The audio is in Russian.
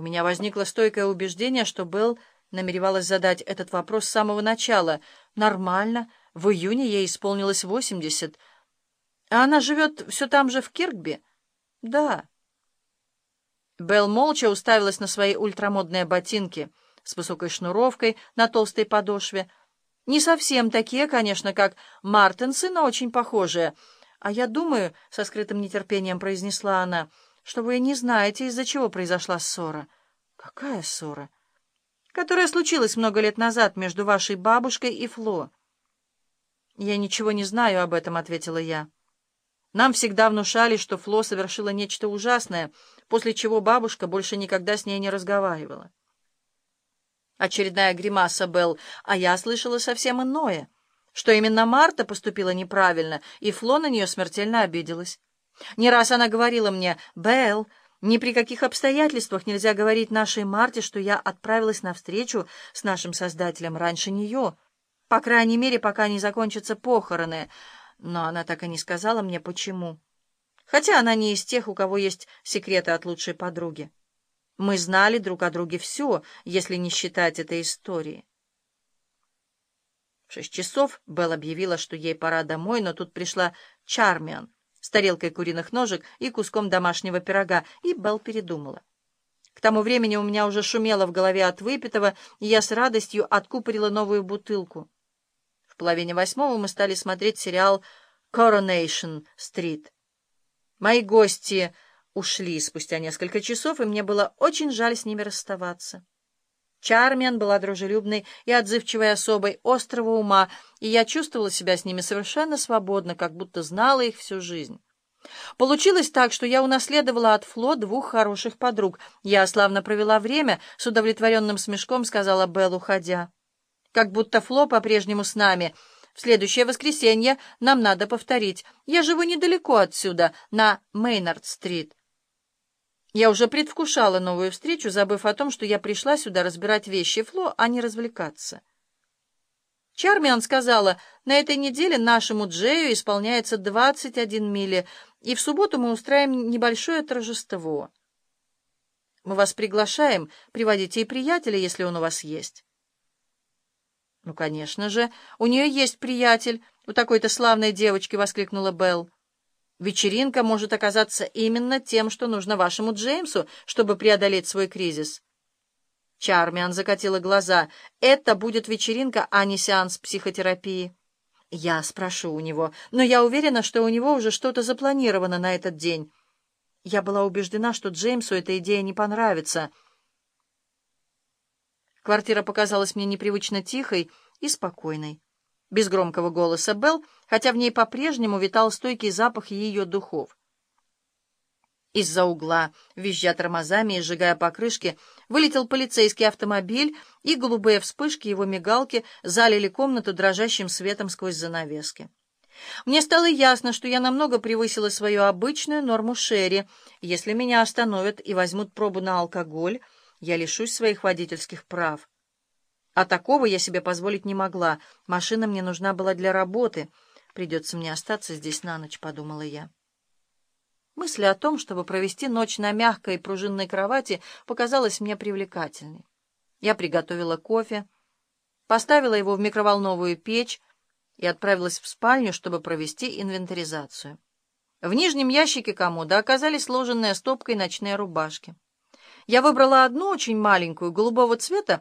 У меня возникло стойкое убеждение, что Белл намеревалась задать этот вопрос с самого начала. Нормально. В июне ей исполнилось восемьдесят. А она живет все там же, в Киркби? Да. Белл молча уставилась на свои ультрамодные ботинки с высокой шнуровкой на толстой подошве. Не совсем такие, конечно, как Мартенсы, но очень похожие. А я думаю, — со скрытым нетерпением произнесла она, — что вы не знаете, из-за чего произошла ссора. Какая ссора? Которая случилась много лет назад между вашей бабушкой и Фло. Я ничего не знаю об этом, — ответила я. Нам всегда внушали, что Фло совершила нечто ужасное, после чего бабушка больше никогда с ней не разговаривала. Очередная гримаса Белл, а я слышала совсем иное, что именно Марта поступила неправильно, и Фло на нее смертельно обиделась. Не раз она говорила мне, «Белл, ни при каких обстоятельствах нельзя говорить нашей Марте, что я отправилась на встречу с нашим Создателем раньше нее, по крайней мере, пока не закончатся похороны» но она так и не сказала мне, почему. Хотя она не из тех, у кого есть секреты от лучшей подруги. Мы знали друг о друге все, если не считать этой истории. В шесть часов Белл объявила, что ей пора домой, но тут пришла Чармиан с тарелкой куриных ножек и куском домашнего пирога, и Белл передумала. К тому времени у меня уже шумело в голове от выпитого, и я с радостью откупорила новую бутылку половине восьмого мы стали смотреть сериал «Coronation Street». Мои гости ушли спустя несколько часов, и мне было очень жаль с ними расставаться. Чармиан была дружелюбной и отзывчивой особой острого ума, и я чувствовала себя с ними совершенно свободно, как будто знала их всю жизнь. Получилось так, что я унаследовала от Фло двух хороших подруг. Я славно провела время, с удовлетворенным смешком сказала Белл, уходя как будто Фло по-прежнему с нами. В следующее воскресенье нам надо повторить. Я живу недалеко отсюда, на Мейнард-стрит. Я уже предвкушала новую встречу, забыв о том, что я пришла сюда разбирать вещи Фло, а не развлекаться. Чармиан сказала, на этой неделе нашему Джею исполняется 21 мили, и в субботу мы устраиваем небольшое торжество. Мы вас приглашаем, приводите и приятеля, если он у вас есть. «Ну, конечно же, у нее есть приятель, у такой-то славной девочки!» — воскликнула Белл. «Вечеринка может оказаться именно тем, что нужно вашему Джеймсу, чтобы преодолеть свой кризис». Чармиан закатила глаза. «Это будет вечеринка, а не сеанс психотерапии». «Я спрошу у него, но я уверена, что у него уже что-то запланировано на этот день». Я была убеждена, что Джеймсу эта идея не понравится — Квартира показалась мне непривычно тихой и спокойной. Без громкого голоса Белл, хотя в ней по-прежнему витал стойкий запах ее духов. Из-за угла, визжа тормозами и сжигая покрышки, вылетел полицейский автомобиль, и голубые вспышки его мигалки залили комнату дрожащим светом сквозь занавески. Мне стало ясно, что я намного превысила свою обычную норму Шерри. Если меня остановят и возьмут пробу на алкоголь, я лишусь своих водительских прав. А такого я себе позволить не могла. Машина мне нужна была для работы. Придется мне остаться здесь на ночь, подумала я. Мысль о том, чтобы провести ночь на мягкой пружинной кровати, показалась мне привлекательной. Я приготовила кофе, поставила его в микроволновую печь и отправилась в спальню, чтобы провести инвентаризацию. В нижнем ящике комода оказались сложенные стопкой ночные рубашки. Я выбрала одну очень маленькую, голубого цвета,